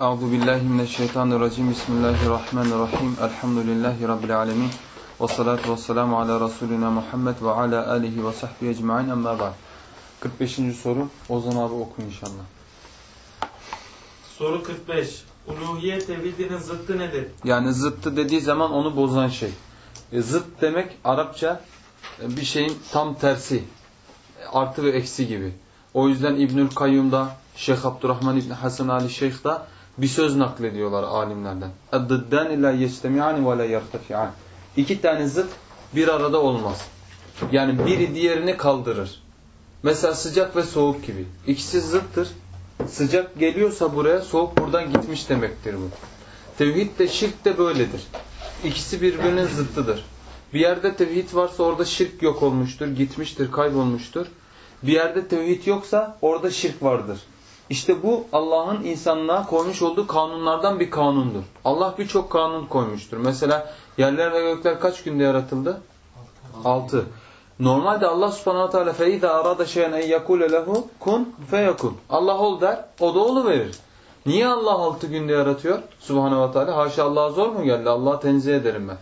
Euzu billahi mineşşeytanirracim. Bismillahirrahmanirrahim. Elhamdülillahi rabbil alamin. Ve salatu vesselamu ala rasulina Muhammed ve ala alihi ve sahbihi ecmaîn. Amma ba'd. 45. soru. Ozan abi oku inşallah. Soru 45. Uluhiyet tevhidinin zıttı nedir? Yani zıttı dediği zaman onu bozan şey. E, zıt demek Arapça e, bir şeyin tam tersi. E, artı ve eksi gibi. O yüzden İbnül Kayyum'da Şeyh Abdurrahman İbni Hasan Ali Şeyh da bir söz naklediyorlar alimlerden. اَدِّدَّانِ لَا يَجْتَمِعَانِ وَلَا يَرْتَفِعَانِ İki tane zıt bir arada olmaz. Yani biri diğerini kaldırır. Mesela sıcak ve soğuk gibi. İkisi zıttır. Sıcak geliyorsa buraya soğuk buradan gitmiş demektir bu. Tevhid de şirk de böyledir. İkisi birbirinin zıttıdır. Bir yerde tevhid varsa orada şirk yok olmuştur, gitmiştir, kaybolmuştur. Bir yerde tevhid yoksa orada şirk vardır. İşte bu Allah'ın insanlığa koymuş olduğu kanunlardan bir kanundur. Allah birçok kanun koymuştur. Mesela yerler ve gökler kaç günde yaratıldı? Altı. Normalde Allah subhanahu teala feiza arada şeyen en yekule lehu kun feyekun. Allah ol der, o da olu verir. Niye Allah altı günde yaratıyor? Subhanahu ve teala haşa Allah'a zor mu geldi? Allah'a tenzih ederim ben.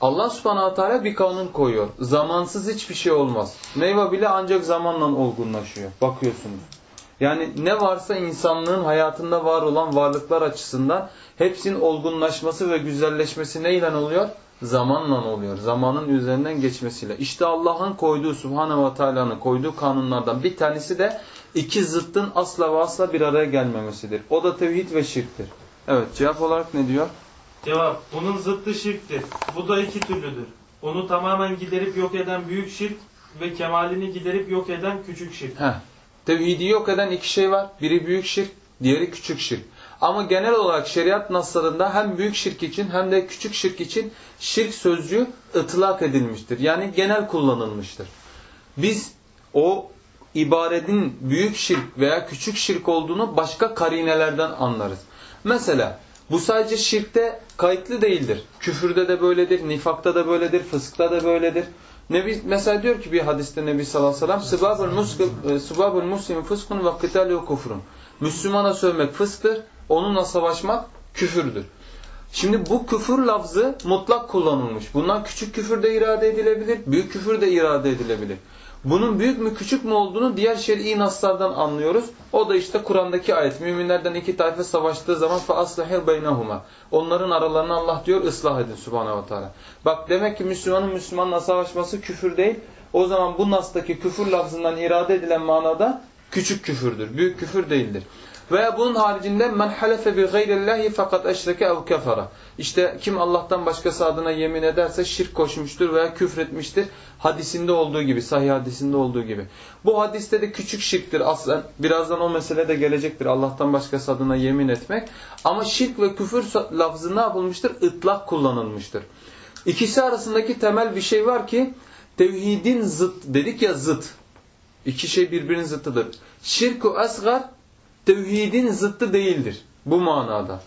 Allah subhanahu teala bir kanun koyuyor. Zamansız hiçbir şey olmaz. Meyve bile ancak zamanla olgunlaşıyor. Bakıyorsunuz. Yani ne varsa insanlığın hayatında var olan varlıklar açısından hepsinin olgunlaşması ve güzelleşmesi neyle oluyor? Zamanla oluyor. Zamanın üzerinden geçmesiyle. İşte Allah'ın koyduğu, Subhanahu ve Teala'nın koyduğu kanunlardan bir tanesi de iki zıttın asla ve asla bir araya gelmemesidir. O da tevhid ve şirktir. Evet cevap olarak ne diyor? Cevap. Bunun zıttı şirktir. Bu da iki türlüdür. Onu tamamen giderip yok eden büyük şirk ve kemalini giderip yok eden küçük şirk. Heh. Tevhidi yok eden iki şey var. Biri büyük şirk, diğeri küçük şirk. Ama genel olarak şeriat naslarında hem büyük şirk için hem de küçük şirk için şirk sözcüğü ıtlak edilmiştir. Yani genel kullanılmıştır. Biz o ibaretin büyük şirk veya küçük şirk olduğunu başka karinelerden anlarız. Mesela bu sadece şirkte kayıtlı değildir. Küfürde de böyledir, nifakta da böyledir, fıskta da böyledir. Nebi mesela diyor ki bir hadiste Nebi sallallahu aleyhi ve sellem sıbabul e, muslim fıskun ve kitalu kufrun. Müslümana sövmek fısktır, onunla savaşmak küfürdür. Şimdi bu küfür lafzı mutlak kullanılmış. Bundan küçük küfür de irade edilebilir, büyük küfür de irade edilebilir. Bunun büyük mü küçük mü olduğunu diğer şer'i naslardan anlıyoruz. O da işte Kur'an'daki ayet. Müminlerden iki tayfa savaştığı zaman فَأَصْلَحِرْ بَيْنَهُمَا Onların aralarını Allah diyor ıslah edin subhanahu wa ta'ala. Bak demek ki Müslümanın Müslümanla savaşması küfür değil. O zaman bu nastaki küfür lafzından irade edilen manada küçük küfürdür. Büyük küfür değildir. Veya bunun haricinde men halefe bi gayrillahi fakat eşreke ev kefara. İşte kim Allah'tan başkası adına yemin ederse şirk koşmuştur veya küfretmiştir. Hadisinde olduğu gibi, sahih hadisinde olduğu gibi. Bu hadiste de küçük şirktir aslen. Birazdan o mesele de gelecektir Allah'tan başkası adına yemin etmek. Ama şirk ve küfür lafzı ne yapılmıştır? Itlak kullanılmıştır. İkisi arasındaki temel bir şey var ki tevhidin zıt dedik ya zıt. İki şey birbirinin zıttıdır. Şirku asgar tevhidin zıttı değildir. Bu manada.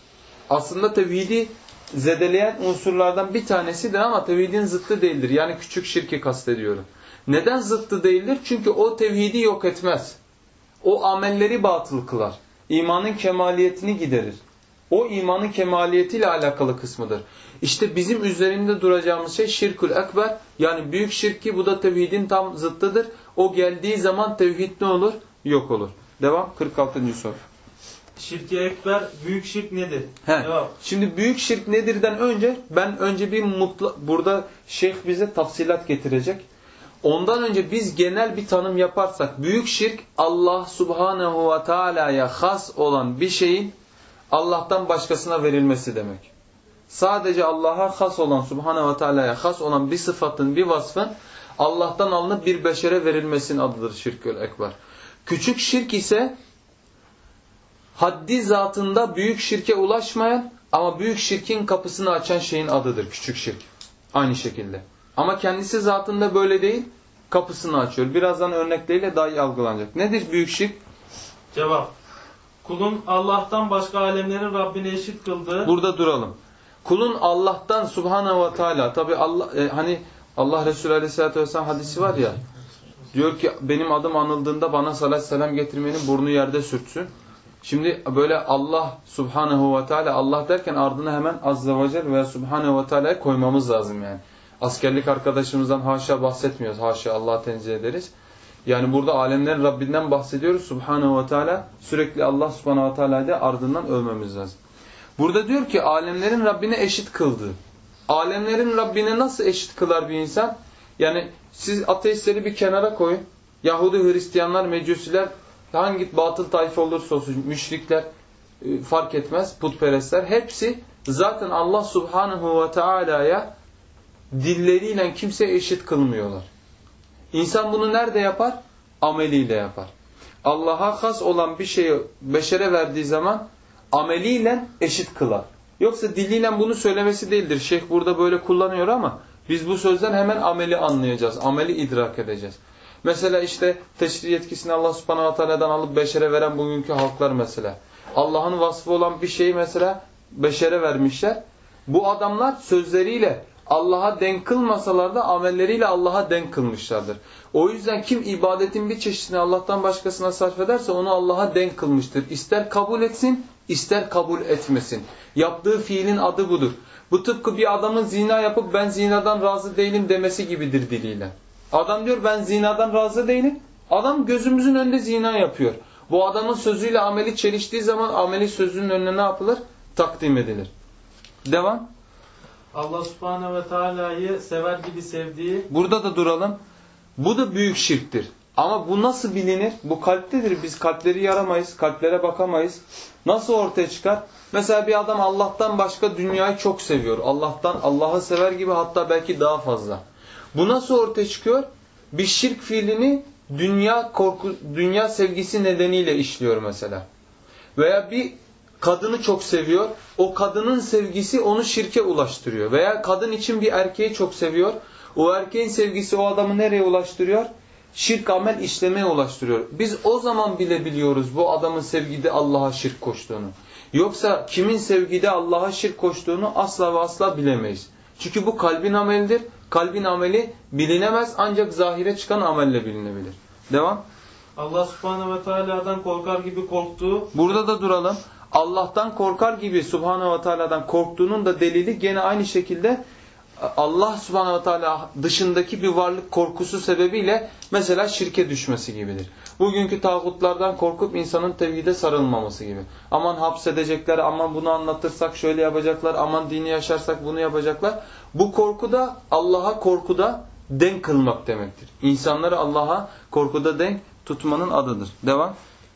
Aslında tevhidi zedeleyen unsurlardan bir tanesidir ama tevhidin zıttı değildir. Yani küçük şirki kastediyorum. Neden zıttı değildir? Çünkü o tevhidi yok etmez. O amelleri batıl kılar. İmanın kemaliyetini giderir. O imanın kemaliyetiyle alakalı kısmıdır. İşte bizim üzerinde duracağımız şey şirkül ekber. Yani büyük şirki bu da tevhidin tam zıttıdır. O geldiği zaman tevhid ne olur? Yok olur. Devam 46. soru. Şirki ekber, büyük şirk nedir? He. Devam. Şimdi büyük şirk nedirden önce ben önce bir mutlu burada şeyh bize tafsilat getirecek. Ondan önce biz genel bir tanım yaparsak büyük şirk Allah subhanehu ve teala'ya has olan bir şeyin Allah'tan başkasına verilmesi demek. Sadece Allah'a has olan subhanehu ve teala'ya has olan bir sıfatın bir vasfın Allah'tan alınıp bir beşere verilmesinin adıdır şirkül ekber. Küçük şirk ise haddi zatında büyük şirke ulaşmayan ama büyük şirkin kapısını açan şeyin adıdır küçük şirk. Aynı şekilde. Ama kendisi zatında böyle değil, kapısını açıyor. Birazdan örnekleriyle daha iyi algılanacak. Nedir büyük şirk? Cevap. Kulun Allah'tan başka alemlerin Rabbine eşit kıldığı... Burada duralım. Kulun Allah'tan Subhanahu ve Teala, tabi Allah, e, hani Allah Resulü Aleyhisselatü Vesselam hadisi var ya, diyor ki benim adım anıldığında bana salat selam getirmenin burnu yerde sürtsün. Şimdi böyle Allah subhanehu ve teala Allah derken ardına hemen azze ve celle veya subhanehu ve teala'yı koymamız lazım yani. Askerlik arkadaşımızdan haşa bahsetmiyoruz. Haşa Allah tenzih ederiz. Yani burada alemlerin Rabbinden bahsediyoruz. Subhanehu ve teala sürekli Allah subhanehu ve teala'yı da ardından övmemiz lazım. Burada diyor ki alemlerin Rabbine eşit kıldı. Alemlerin Rabbine nasıl eşit kılar bir insan? Yani siz ateistleri bir kenara koyun. Yahudi, Hristiyanlar, Mecusiler hangi batıl tayfa olursa olsun müşrikler e, fark etmez putperestler hepsi zaten Allah subhanahu ve teala'ya dilleriyle kimse eşit kılmıyorlar. İnsan bunu nerede yapar? Ameliyle yapar. Allah'a has olan bir şeyi beşere verdiği zaman ameliyle eşit kılar. Yoksa diliyle bunu söylemesi değildir. Şeyh burada böyle kullanıyor ama biz bu sözden hemen ameli anlayacağız. Ameli idrak edeceğiz. Mesela işte teşri yetkisini Allah subhanahu teala'dan alıp beşere veren bugünkü halklar mesela. Allah'ın vasfı olan bir şeyi mesela beşere vermişler. Bu adamlar sözleriyle Allah'a denk kılmasalar da amelleriyle Allah'a denk kılmışlardır. O yüzden kim ibadetin bir çeşidini Allah'tan başkasına sarf ederse onu Allah'a denk kılmıştır. İster kabul etsin, ister kabul etmesin. Yaptığı fiilin adı budur. Bu tıpkı bir adamın zina yapıp ben zinadan razı değilim demesi gibidir diliyle. Adam diyor ben zinadan razı değilim. Adam gözümüzün önünde zina yapıyor. Bu adamın sözüyle ameli çeliştiği zaman ameli sözünün önüne ne yapılır? Takdim edilir. Devam. Allah subhanehu ve teala'yı sever gibi sevdiği Burada da duralım. Bu da büyük şirktir. Ama bu nasıl bilinir? Bu kalptedir. Biz kalpleri yaramayız. Kalplere bakamayız. Nasıl ortaya çıkar? Mesela bir adam Allah'tan başka dünyayı çok seviyor. Allah'tan Allah'ı sever gibi hatta belki daha fazla. Bu nasıl ortaya çıkıyor? Bir şirk fiilini dünya korku, dünya sevgisi nedeniyle işliyor mesela. Veya bir kadını çok seviyor. O kadının sevgisi onu şirke ulaştırıyor. Veya kadın için bir erkeği çok seviyor. O erkeğin sevgisi o adamı nereye ulaştırıyor? Şirk amel işlemeye ulaştırıyor. Biz o zaman bile biliyoruz bu adamın sevgide Allah'a şirk koştuğunu. Yoksa kimin sevgide Allah'a şirk koştuğunu asla ve asla bilemeyiz. Çünkü bu kalbin amelidir. Kalbin ameli bilinemez ancak zahire çıkan amelle bilinebilir. Devam. Allah subhanehu ve teala'dan korkar gibi korktuğu Burada da duralım. Allah'tan korkar gibi Subhanahu ve Teala'dan korktuğunun da delili gene aynı şekilde Allah Subhanahu Teala dışındaki bir varlık korkusu sebebiyle mesela şirke düşmesi gibidir. Bugünkü tağutlardan korkup insanın tevhide sarılmaması gibi. Aman hapsedecekler, aman bunu anlatırsak şöyle yapacaklar, aman dini yaşarsak bunu yapacaklar. Bu korku da Allah'a korkuda denk kılmak demektir. İnsanları Allah'a korkuda denk tutmanın adıdır. Devam.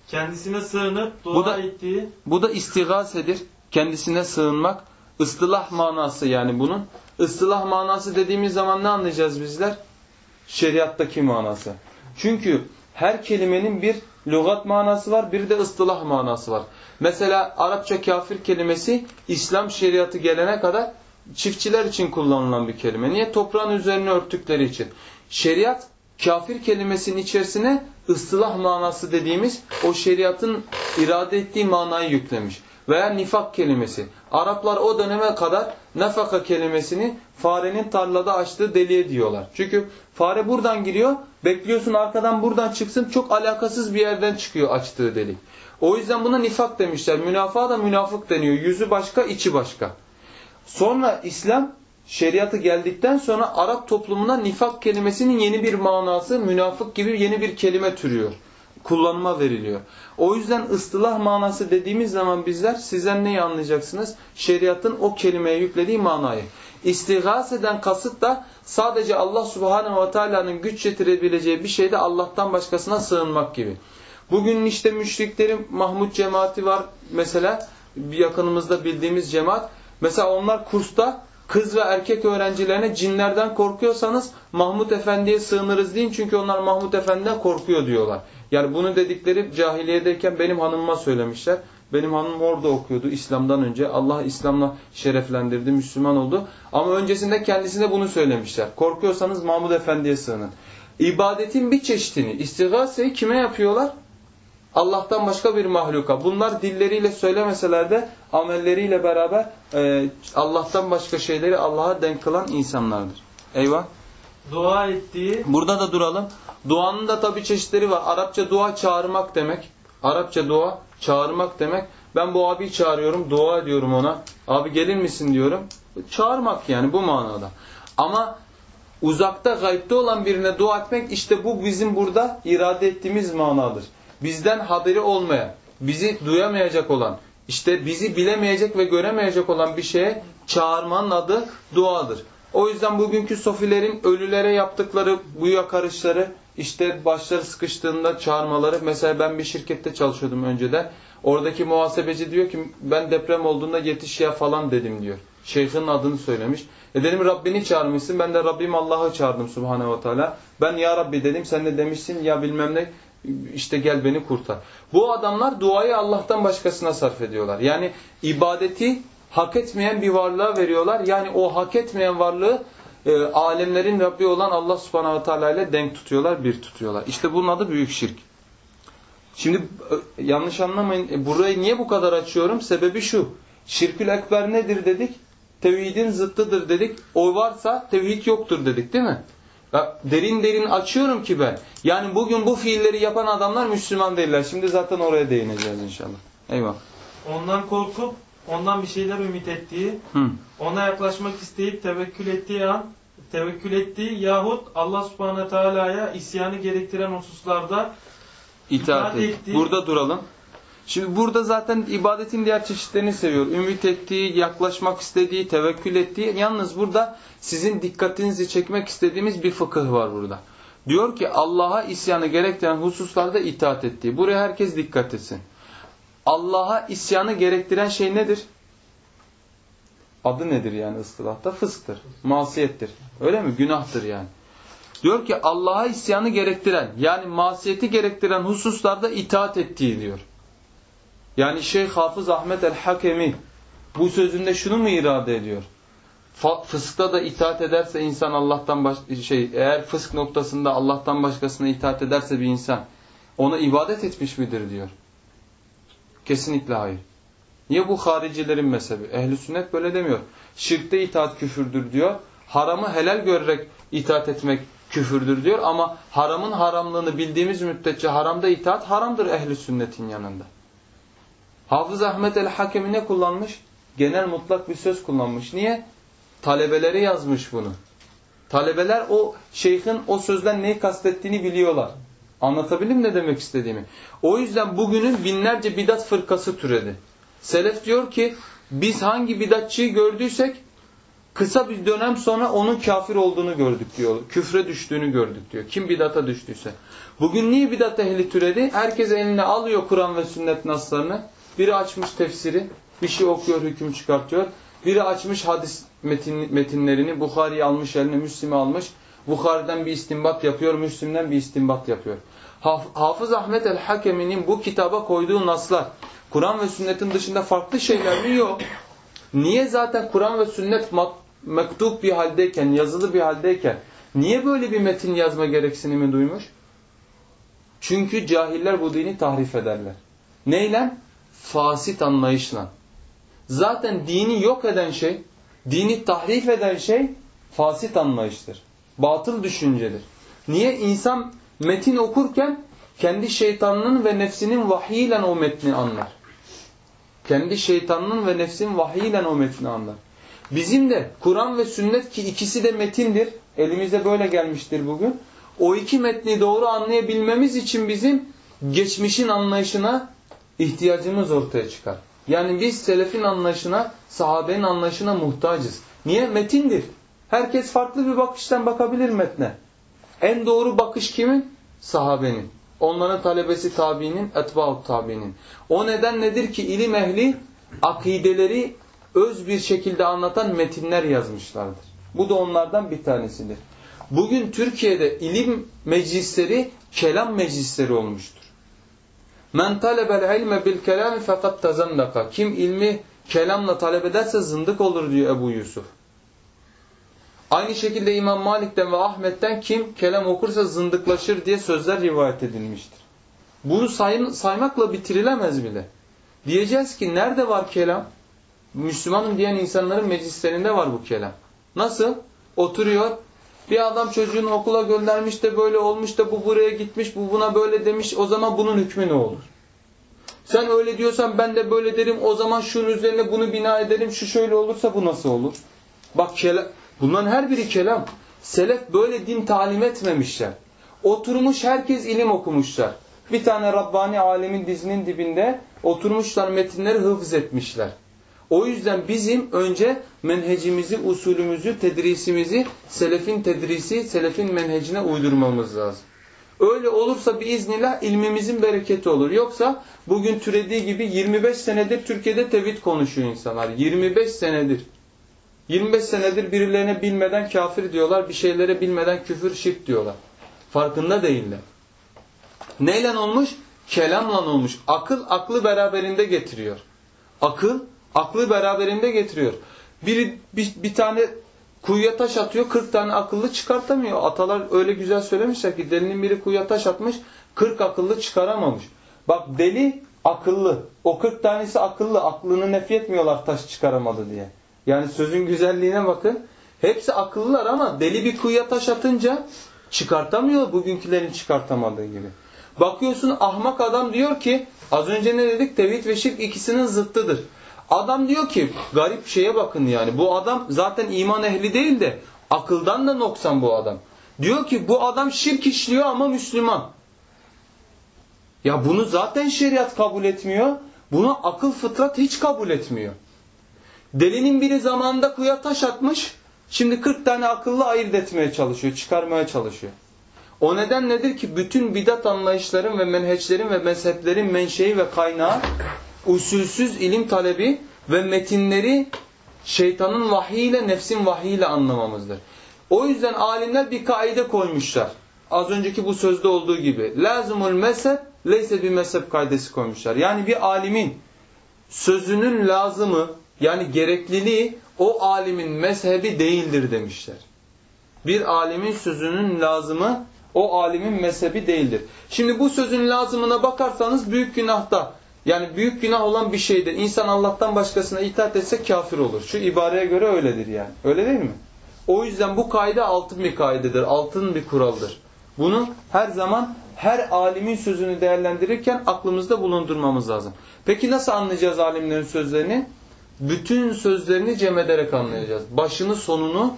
kendisine sığınıp dua Bu da- ettiği Bu da istigasedir. Kendisine sığınmak. Istılah manası yani bunun. Istılah manası dediğimiz zaman ne anlayacağız bizler? Şeriattaki manası. Çünkü her kelimenin bir lügat manası var, bir de ıstılah manası var. Mesela Arapça kafir kelimesi İslam şeriatı gelene kadar çiftçiler için kullanılan bir kelime. Niye? Toprağın üzerine örttükleri için. Şeriat kafir kelimesinin içerisine ıstılah manası dediğimiz o şeriatın irade ettiği manayı yüklemiş. Veya nifak kelimesi. Araplar o döneme kadar nefaka kelimesini farenin tarlada açtığı deliğe diyorlar. Çünkü fare buradan giriyor, bekliyorsun arkadan buradan çıksın, çok alakasız bir yerden çıkıyor açtığı delik. O yüzden buna nifak demişler. Münafığa da münafık deniyor. Yüzü başka, içi başka. Sonra İslam şeriatı geldikten sonra Arap toplumuna nifak kelimesinin yeni bir manası, münafık gibi yeni bir kelime türüyor. Kullanıma veriliyor. O yüzden ıstılah manası dediğimiz zaman bizler sizden neyi anlayacaksınız? Şeriatın o kelimeye yüklediği manayı. İstigaseden kasıt da sadece Allah subhanehu ve teala'nın güç yetirebileceği bir şeyde Allah'tan başkasına sığınmak gibi. Bugün işte müşriklerin Mahmud cemaati var mesela yakınımızda bildiğimiz cemaat. Mesela onlar kursta kız ve erkek öğrencilerine cinlerden korkuyorsanız Mahmud Efendi'ye sığınırız deyin çünkü onlar Mahmud Efendi'den korkuyor diyorlar. Yani bunu dedikleri cahiliyedeyken benim hanımıma söylemişler. Benim hanım orada okuyordu İslam'dan önce. Allah İslam'la şereflendirdi, Müslüman oldu. Ama öncesinde kendisine bunu söylemişler. Korkuyorsanız Mahmud Efendi'ye sığının. İbadetin bir çeşidini, istigaseyi kime yapıyorlar? Allah'tan başka bir mahluka. Bunlar dilleriyle söylemeseler de amelleriyle beraber e, Allah'tan başka şeyleri Allah'a denk kılan insanlardır. Eyvah. Dua ettiği Burada da duralım. Duanın da tabi çeşitleri var. Arapça dua çağırmak demek. Arapça dua çağırmak demek. Ben bu abiyi çağırıyorum, dua ediyorum ona. Abi gelir misin diyorum. Çağırmak yani bu manada. Ama uzakta gayipte olan birine dua etmek işte bu bizim burada irade ettiğimiz manadır. Bizden haberi olmayan, bizi duyamayacak olan, işte bizi bilemeyecek ve göremeyecek olan bir şeye çağırmanın adı duadır. O yüzden bugünkü sofilerin ölülere yaptıkları bu yakarışları, işte başları sıkıştığında çağırmaları. Mesela ben bir şirkette çalışıyordum önceden. Oradaki muhasebeci diyor ki ben deprem olduğunda yetiş ya falan dedim diyor. Şeyhin adını söylemiş. E dedim Rabbini çağırmışsın. Ben de Rabbim Allah'ı çağırdım Subhanehu ve Teala. Ben ya Rabbi dedim. Sen de demişsin ya bilmem ne işte gel beni kurtar. Bu adamlar duayı Allah'tan başkasına sarf ediyorlar. Yani ibadeti hak etmeyen bir varlığa veriyorlar. Yani o hak etmeyen varlığı e, alemlerin Rabbi olan Allah subhanahu teala ile denk tutuyorlar, bir tutuyorlar. İşte bunun adı büyük şirk. Şimdi e, yanlış anlamayın. E, burayı niye bu kadar açıyorum? Sebebi şu. Şirkül ekber nedir dedik? Tevhidin zıttıdır dedik. O varsa tevhid yoktur dedik değil mi? Ya, derin derin açıyorum ki ben. Yani bugün bu fiilleri yapan adamlar Müslüman değiller. Şimdi zaten oraya değineceğiz inşallah. Eyvallah. Ondan korkup ondan bir şeyler ümit ettiği, Hı. ona yaklaşmak isteyip tevekkül ettiği an, tevekkül ettiği yahut Allah subhanahu teala'ya isyanı gerektiren hususlarda İtaat İtaat et. ettiği- Burada duralım. Şimdi burada zaten ibadetin diğer çeşitlerini seviyor. Ümit ettiği, yaklaşmak istediği, tevekkül ettiği. Yalnız burada sizin dikkatinizi çekmek istediğimiz bir fıkıh var burada. Diyor ki Allah'a isyanı gerektiren hususlarda itaat ettiği. Buraya herkes dikkat etsin. Allah'a isyanı gerektiren şey nedir? Adı nedir yani ıstılahta? Fısktır, masiyettir. Öyle mi? Günahtır yani. Diyor ki Allah'a isyanı gerektiren yani masiyeti gerektiren hususlarda itaat ettiği diyor. Yani Şeyh Hafız Ahmet el-Hakemi bu sözünde şunu mu irade ediyor? Fıskta da itaat ederse insan Allah'tan baş şey eğer fısk noktasında Allah'tan başkasına itaat ederse bir insan ona ibadet etmiş midir diyor. Kesinlikle hayır. Niye bu haricilerin mezhebi? Ehli sünnet böyle demiyor. Şirkte itaat küfürdür diyor. Haramı helal görerek itaat etmek küfürdür diyor ama haramın haramlığını bildiğimiz müddetçe haramda itaat haramdır ehli sünnetin yanında. Hafız Ahmet el-Hakemi ne kullanmış? Genel mutlak bir söz kullanmış. Niye? Talebeleri yazmış bunu. Talebeler o şeyhin o sözden neyi kastettiğini biliyorlar. Anlatabildim ne demek istediğimi? O yüzden bugünün binlerce bidat fırkası türedi. Selef diyor ki biz hangi bidatçıyı gördüysek kısa bir dönem sonra onun kafir olduğunu gördük diyor. Küfre düştüğünü gördük diyor. Kim bidata düştüyse. Bugün niye bidat ehli türedi? Herkes eline alıyor Kur'an ve sünnet naslarını. Biri açmış tefsiri, bir şey okuyor, hüküm çıkartıyor. Biri açmış hadis metin, metinlerini, Bukhari'yi almış eline, Müslim'i almış. Bukhari'den bir istinbat yapıyor, Müslim'den bir istinbat yapıyor. Hafız Ahmet el-Hakemi'nin bu kitaba koyduğu naslar, Kur'an ve sünnetin dışında farklı şeyler mi? Yok. Niye zaten Kur'an ve sünnet mektup bir haldeyken, yazılı bir haldeyken, niye böyle bir metin yazma gereksinimi duymuş? Çünkü cahiller bu dini tahrif ederler. Neyle? Fasit anlayışla. Zaten dini yok eden şey, dini tahrif eden şey fasit anlayıştır. Batıl düşüncedir. Niye? insan metin okurken kendi şeytanının ve nefsinin vahiyiyle o metni anlar. Kendi şeytanının ve nefsin vahiyiyle o metni anlar. Bizim de Kur'an ve sünnet ki ikisi de metindir. Elimize böyle gelmiştir bugün. O iki metni doğru anlayabilmemiz için bizim geçmişin anlayışına ihtiyacımız ortaya çıkar. Yani biz selefin anlayışına, sahabenin anlayışına muhtacız. Niye? Metindir. Herkes farklı bir bakıştan bakabilir metne. En doğru bakış kimin? Sahabenin. Onların talebesi tabiinin, etbaut tabiinin. O neden nedir ki ilim ehli akideleri öz bir şekilde anlatan metinler yazmışlardır. Bu da onlardan bir tanesidir. Bugün Türkiye'de ilim meclisleri kelam meclisleri olmuştur. Men talebel ilme bil kelami fakat tazandaka. Kim ilmi kelamla talep ederse zındık olur diyor Ebu Yusuf. Aynı şekilde İmam Malik'ten ve Ahmet'ten kim kelam okursa zındıklaşır diye sözler rivayet edilmiştir. Bunu say saymakla bitirilemez bile. Diyeceğiz ki nerede var kelam? Müslümanım diyen insanların meclislerinde var bu kelam. Nasıl? Oturuyor. Bir adam çocuğunu okula göndermiş de böyle olmuş da bu buraya gitmiş, bu buna böyle demiş. O zaman bunun hükmü ne olur? Sen öyle diyorsan ben de böyle derim. O zaman şunun üzerine bunu bina edelim. Şu şöyle olursa bu nasıl olur? Bak kelam. Bunların her biri kelam. Selef böyle din talim etmemişler. Oturmuş herkes ilim okumuşlar. Bir tane Rabbani alemin dizinin dibinde oturmuşlar metinleri hıfz etmişler. O yüzden bizim önce menhecimizi, usulümüzü, tedrisimizi selefin tedrisi, selefin menhecine uydurmamız lazım. Öyle olursa bir iznillah ilmimizin bereketi olur. Yoksa bugün türediği gibi 25 senedir Türkiye'de tevhid konuşuyor insanlar. 25 senedir. 25 senedir birilerine bilmeden kafir diyorlar, bir şeylere bilmeden küfür, şirk diyorlar. Farkında değiller. Neyle olmuş? Kelamla olmuş. Akıl, aklı beraberinde getiriyor. Akıl, aklı beraberinde getiriyor. Biri bir, bir tane kuyuya taş atıyor, 40 tane akıllı çıkartamıyor. Atalar öyle güzel söylemişler ki delinin biri kuyuya taş atmış, 40 akıllı çıkaramamış. Bak deli akıllı. O 40 tanesi akıllı. Aklını nefyetmiyorlar taş çıkaramadı diye. Yani sözün güzelliğine bakın. Hepsi akıllılar ama deli bir kuyuya taş atınca çıkartamıyor bugünkülerin çıkartamadığı gibi. Bakıyorsun ahmak adam diyor ki az önce ne dedik? Tevhid ve şirk ikisinin zıttıdır. Adam diyor ki garip şeye bakın yani bu adam zaten iman ehli değil de akıldan da noksan bu adam. Diyor ki bu adam şirk işliyor ama Müslüman. Ya bunu zaten şeriat kabul etmiyor. Bunu akıl fıtrat hiç kabul etmiyor. Delinin biri zamanında kuya taş atmış. Şimdi 40 tane akıllı ayırt etmeye çalışıyor, çıkarmaya çalışıyor. O neden nedir ki bütün bidat anlayışların ve menheçlerin ve mezheplerin menşei ve kaynağı usulsüz ilim talebi ve metinleri şeytanın vahiyle, nefsin vahiyle anlamamızdır. O yüzden alimler bir kaide koymuşlar. Az önceki bu sözde olduğu gibi. Lazımul mezhep leyse bir mezhep kaidesi koymuşlar. Yani bir alimin sözünün lazımı yani gerekliliği o alimin mezhebi değildir demişler. Bir alimin sözünün lazımı o alimin mezhebi değildir. Şimdi bu sözün lazımına bakarsanız büyük günahta yani büyük günah olan bir şeyde insan Allah'tan başkasına itaat etse kafir olur. Şu ibareye göre öyledir yani. Öyle değil mi? O yüzden bu kaide altın bir kaidedir. Altın bir kuraldır. Bunu her zaman her alimin sözünü değerlendirirken aklımızda bulundurmamız lazım. Peki nasıl anlayacağız alimlerin sözlerini? Bütün sözlerini cem ederek anlayacağız. Başını sonunu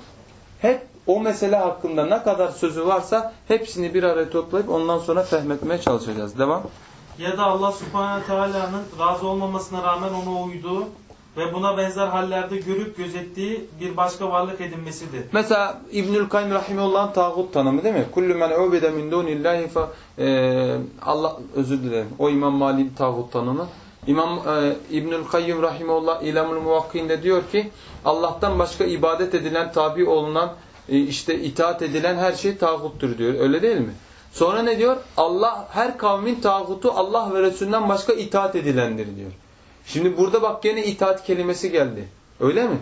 hep o mesele hakkında ne kadar sözü varsa hepsini bir araya toplayıp ondan sonra fehmetmeye çalışacağız. Devam. Ya da Allah subhanahu teala'nın razı olmamasına rağmen ona uyduğu ve buna benzer hallerde görüp gözettiği bir başka varlık edinmesidir. Mesela İbnül Kayyum Rahimullah'ın tağut tanımı değil mi? Kullu men ubide min dunillahi fa e, Allah özür dilerim. O İmam Mali'nin tağut tanımı. İmam e, İbnül Kayyum Rahimullah İlamul Muvakkin'de diyor ki Allah'tan başka ibadet edilen, tabi olunan, e, işte itaat edilen her şey tağuttur diyor. Öyle değil mi? Sonra ne diyor? Allah her kavmin tağutu Allah ve Resulünden başka itaat edilendir diyor. Şimdi burada bak gene itaat kelimesi geldi. Öyle mi?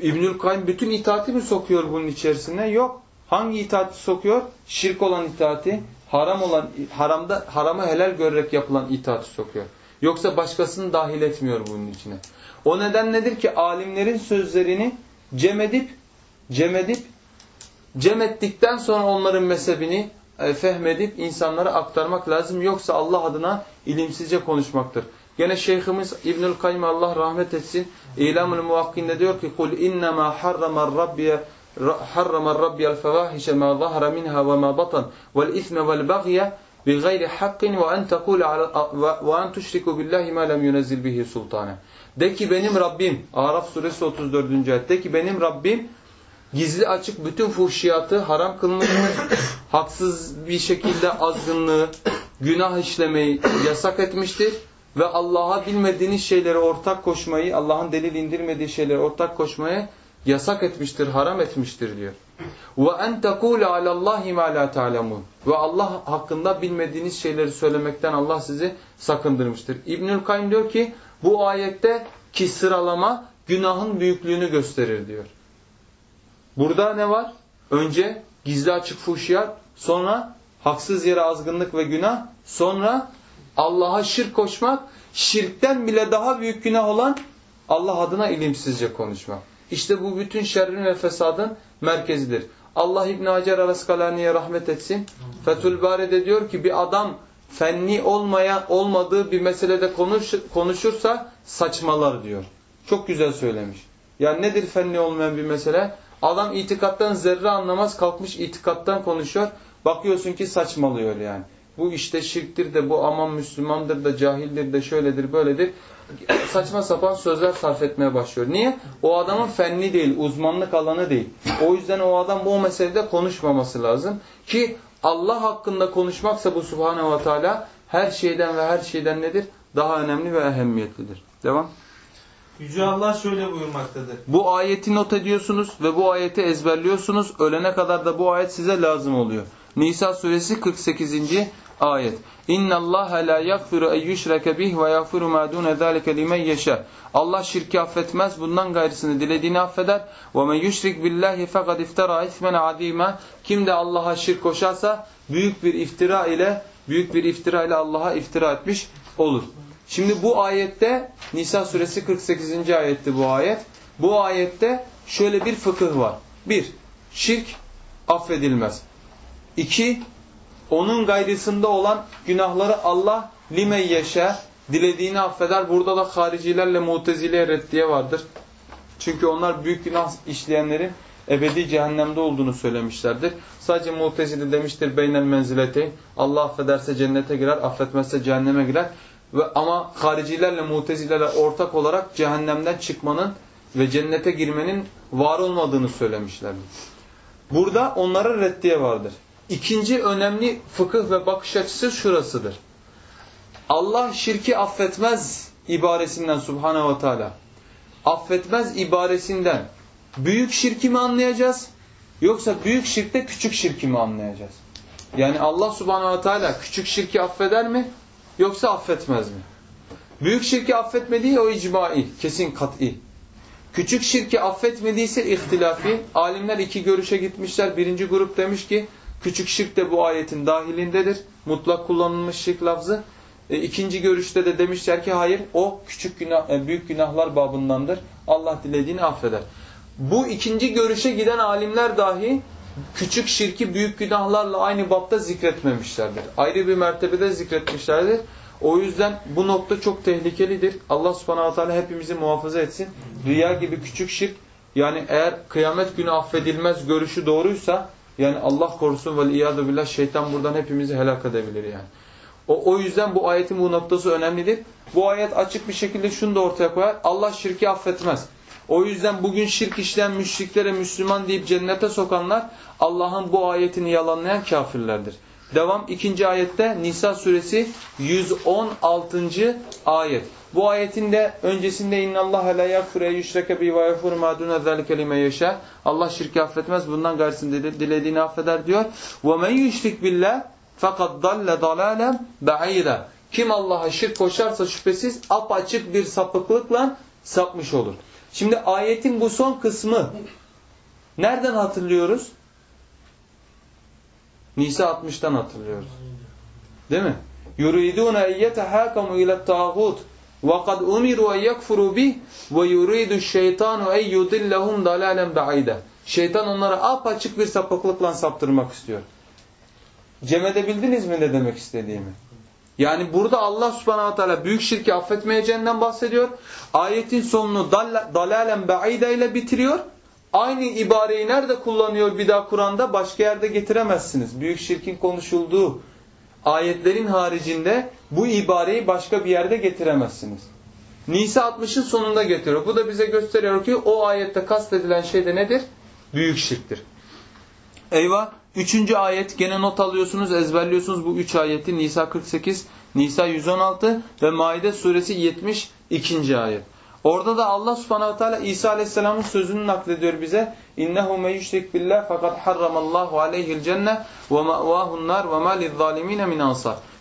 İbnül Kayyum bütün itaati mi sokuyor bunun içerisine? Yok. Hangi itaati sokuyor? Şirk olan itaati, haram olan haramda harama helal görerek yapılan itaati sokuyor. Yoksa başkasını dahil etmiyor bunun içine. O neden nedir ki alimlerin sözlerini cem edip cem edip cem ettikten sonra onların mezhebini e, fehmedip insanlara aktarmak lazım. Yoksa Allah adına ilimsizce konuşmaktır. Gene Şeyhimiz İbnül Kayyum Allah rahmet etsin. İlamul Muvakkinde diyor ki kul innema harramar rabbiye harramar rabbiyel fevahişe ma zahara minha ve ma batan vel bi gayri hakkin ve en tekule ve en tuşriku billahi ma lem sultane. De ki benim Rabbim Araf suresi 34. ayet de ki benim Rabbim gizli açık bütün fuhşiyatı haram kılmıştır. Haksız bir şekilde azgınlığı, günah işlemeyi yasak etmiştir. Ve Allah'a bilmediğiniz şeyleri ortak koşmayı, Allah'ın delil indirmediği şeyleri ortak koşmayı yasak etmiştir, haram etmiştir diyor. Ve en tekule alallahi ma la ta'lemun. Ve Allah hakkında bilmediğiniz şeyleri söylemekten Allah sizi sakındırmıştır. İbnül Kayyim diyor ki bu ayette ki sıralama günahın büyüklüğünü gösterir diyor. Burada ne var? Önce gizli açık fuhşiyat, sonra haksız yere azgınlık ve günah, sonra Allah'a şirk koşmak, şirkten bile daha büyük günah olan Allah adına ilimsizce konuşmak. İşte bu bütün şerrin ve fesadın merkezidir. Allah İbn Hacer Araskalani'ye rahmet etsin. Fethül Bari'de diyor ki bir adam fenni olmayan olmadığı bir meselede konuş, konuşursa saçmalar diyor. Çok güzel söylemiş. Yani nedir fenni olmayan bir mesele? Adam itikattan zerre anlamaz kalkmış itikattan konuşuyor. Bakıyorsun ki saçmalıyor yani. Bu işte şirktir de bu aman Müslümandır da cahildir de şöyledir böyledir. Saçma sapan sözler sarf etmeye başlıyor. Niye? O adamın fenni değil, uzmanlık alanı değil. O yüzden o adam bu meselede konuşmaması lazım. Ki Allah hakkında konuşmaksa bu Subhanahu ve Teala her şeyden ve her şeyden nedir? Daha önemli ve ehemmiyetlidir. Devam. Yüce Allah şöyle buyurmaktadır. Bu ayeti not ediyorsunuz ve bu ayeti ezberliyorsunuz. Ölene kadar da bu ayet size lazım oluyor. Nisa suresi 48. ayet. İnna Allah la yaghfiru en yushraka bih ve yaghfiru ma dun zalika limen yasha. Allah şirki affetmez. Bundan gayrısını dilediğini affeder. Ve men yushrik billahi fekad iftara ismen azima. Kim de Allah'a şirk koşarsa büyük bir iftira ile büyük bir iftira ile Allah'a iftira etmiş olur. Şimdi bu ayette Nisa suresi 48. ayetti bu ayet. Bu ayette şöyle bir fıkıh var. Bir, şirk affedilmez. İki, onun gayrısında olan günahları Allah lime yeşe, dilediğini affeder. Burada da haricilerle mutezile reddiye vardır. Çünkü onlar büyük günah işleyenlerin ebedi cehennemde olduğunu söylemişlerdir. Sadece mutezili demiştir beynel menzileti. Allah affederse cennete girer, affetmezse cehenneme girer. Ve ama haricilerle mutezilerle ortak olarak cehennemden çıkmanın ve cennete girmenin var olmadığını söylemişlerdir. Burada onlara reddiye vardır. İkinci önemli fıkıh ve bakış açısı şurasıdır. Allah şirki affetmez ibaresinden Subhanahu ve Teala. Affetmez ibaresinden büyük şirki mi anlayacağız? Yoksa büyük şirkte küçük şirki mi anlayacağız? Yani Allah Subhanahu ve Teala küçük şirki affeder mi? Yoksa affetmez mi? Büyük şirki affetmediği o icmai, kesin kat'i. Küçük şirki affetmediyse ihtilafi. Alimler iki görüşe gitmişler. Birinci grup demiş ki küçük şirk de bu ayetin dahilindedir. Mutlak kullanılmış şirk lafzı. E, ikinci görüşte de demişler ki hayır o küçük günah, e, büyük günahlar babındandır. Allah dilediğini affeder. Bu ikinci görüşe giden alimler dahi küçük şirki büyük günahlarla aynı bapta zikretmemişlerdir. Ayrı bir mertebede zikretmişlerdir. O yüzden bu nokta çok tehlikelidir. Allah subhanahu teala hepimizi muhafaza etsin. Riya gibi küçük şirk yani eğer kıyamet günü affedilmez görüşü doğruysa yani Allah korusun ve iyadu billah şeytan buradan hepimizi helak edebilir yani. O, o yüzden bu ayetin bu noktası önemlidir. Bu ayet açık bir şekilde şunu da ortaya koyar. Allah şirki affetmez. O yüzden bugün şirk işleyen müşriklere Müslüman deyip cennete sokanlar Allah'ın bu ayetini yalanlayan kafirlerdir. Devam ikinci ayette Nisa suresi 116. ayet. Bu ayetin de öncesinde innallaha la yaghfiru yushraka bi ve yaghfiru ma dun zalika limen yasha. Allah şirki affetmez. Bundan gayrısını dilediğini affeder diyor. Ve men yushrik billah fakat dalle dalalen ba'ira. Kim Allah'a şirk koşarsa şüphesiz apaçık bir sapıklıkla sapmış olur. Şimdi ayetin bu son kısmı nereden hatırlıyoruz? Nisa 60'tan hatırlıyoruz. Değil mi? يُرِيدُونَ اَنْ يَتَحَاكَمُوا اِلَى التَّاغُوتِ وَقَدْ اُمِرُوا اَنْ يَكْفُرُوا بِهِ وَيُرِيدُ الشَّيْطَانُ اَنْ يُدِلَّهُمْ دَلَالًا بَعِيدًا Şeytan onlara apaçık bir sapıklıkla saptırmak istiyor. Cem edebildiniz mi ne demek istediğimi? Yani burada Allah subhanahu teala büyük şirki affetmeyeceğinden bahsediyor. Ayetin sonunu dalalen ba'ide ile bitiriyor. Aynı ibareyi nerede kullanıyor bir daha Kur'an'da? Başka yerde getiremezsiniz. Büyük şirkin konuşulduğu ayetlerin haricinde bu ibareyi başka bir yerde getiremezsiniz. Nisa 60'ın sonunda getiriyor. Bu da bize gösteriyor ki o ayette kastedilen şey de nedir? Büyük şirktir. Eyvah! Üçüncü ayet gene not alıyorsunuz, ezberliyorsunuz bu üç ayeti. Nisa 48, Nisa 116 ve Maide suresi 72. ayet. Orada da Allah subhanahu teala İsa aleyhisselamın sözünü naklediyor bize. İnnehu me yüşrik billah fakat harramallahu aleyhil cenne ve ma'vahun nar ve ma lizzalimine.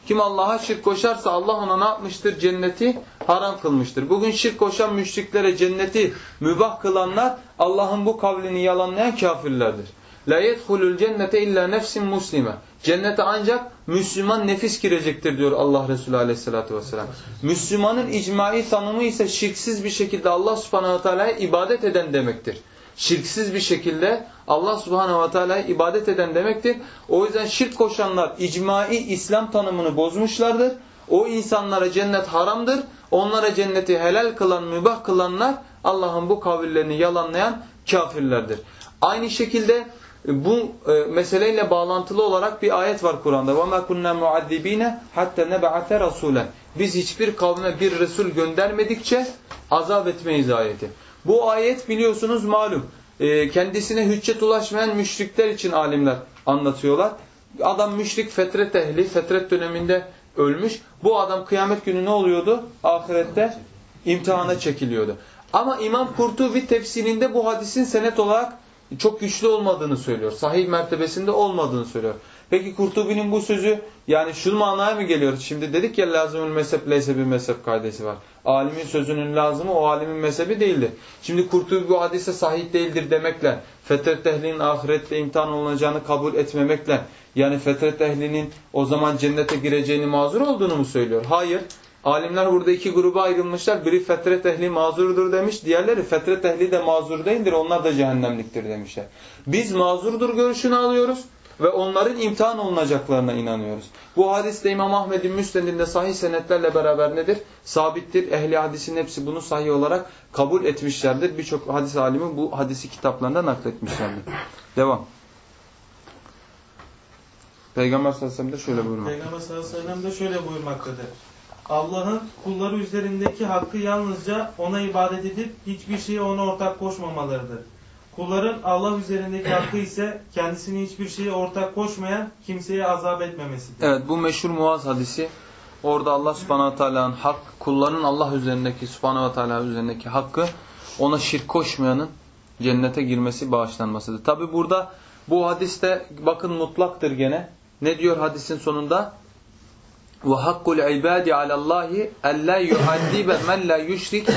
Kim Allah'a şirk koşarsa Allah ona ne yapmıştır? Cenneti haram kılmıştır. Bugün şirk koşan müşriklere cenneti mübah kılanlar Allah'ın bu kavlini yalanlayan kafirlerdir. La yedhulul cennete illa nefsin muslime. Cennete ancak Müslüman nefis girecektir diyor Allah Resulü Aleyhisselatü vesselam. Müslümanın icmai tanımı ise şirksiz bir şekilde Allah subhanahu teala'ya ibadet eden demektir. şirksiz bir şekilde Allah subhanehu ve teala'ya ibadet eden demektir. O yüzden şirk koşanlar icmai İslam tanımını bozmuşlardır. O insanlara cennet haramdır. Onlara cenneti helal kılan, mübah kılanlar Allah'ın bu kavillerini yalanlayan kafirlerdir. Aynı şekilde bu e, meseleyle bağlantılı olarak bir ayet var Kur'an'da. وَمَا كُنَّا مُعَذِّب۪ينَ حَتَّى نَبَعَثَ رَسُولًا Biz hiçbir kavme bir Resul göndermedikçe azap etmeyiz ayeti. Bu ayet biliyorsunuz malum. E, kendisine hüccet ulaşmayan müşrikler için alimler anlatıyorlar. Adam müşrik fetret ehli, fetret döneminde ölmüş. Bu adam kıyamet günü ne oluyordu? Ahirette imtihana çekiliyordu. Ama İmam Kurtubi tefsirinde bu hadisin senet olarak çok güçlü olmadığını söylüyor. Sahih mertebesinde olmadığını söylüyor. Peki Kurtubi'nin bu sözü yani şu manaya mı geliyor? Şimdi dedik ya lazımın mezhep leyse bir mezhep kaidesi var. Alimin sözünün lazımı o alimin mezhebi değildir. Şimdi Kurtubi bu hadise sahih değildir demekle, fetret ehlinin ahirette imtihan olunacağını kabul etmemekle, yani fetret ehlinin o zaman cennete gireceğini mazur olduğunu mu söylüyor? Hayır. Alimler burada iki gruba ayrılmışlar. Biri fetret ehli mazurdur demiş. Diğerleri fetret ehli de mazur değildir. Onlar da cehennemliktir demişler. Biz mazurdur görüşünü alıyoruz ve onların imtihan olunacaklarına inanıyoruz. Bu hadis de İmam Ahmed'in müsnedinde sahih senetlerle beraber nedir? Sabittir. Ehli hadisin hepsi bunu sahih olarak kabul etmişlerdir. Birçok hadis alimi bu hadisi kitaplarında nakletmişlerdir. Devam. Peygamber sallallahu aleyhi ve sellem de şöyle buyurmaktadır. Peygamber sallallahu aleyhi ve sellem de şöyle buyurmaktadır. Allah'ın kulları üzerindeki hakkı yalnızca ona ibadet edip hiçbir şeye ona ortak koşmamalarıdır. Kulların Allah üzerindeki hakkı ise kendisini hiçbir şeye ortak koşmayan kimseye azap etmemesidir. Evet bu meşhur Muaz hadisi. Orada Allah subhanahu teala'nın hak, kulların Allah üzerindeki subhanahu teala üzerindeki hakkı ona şirk koşmayanın cennete girmesi bağışlanmasıdır. Tabi burada bu hadiste bakın mutlaktır gene. Ne diyor hadisin sonunda? Ve hakkul ibadi alallahi alla yuaddibe men la yushrik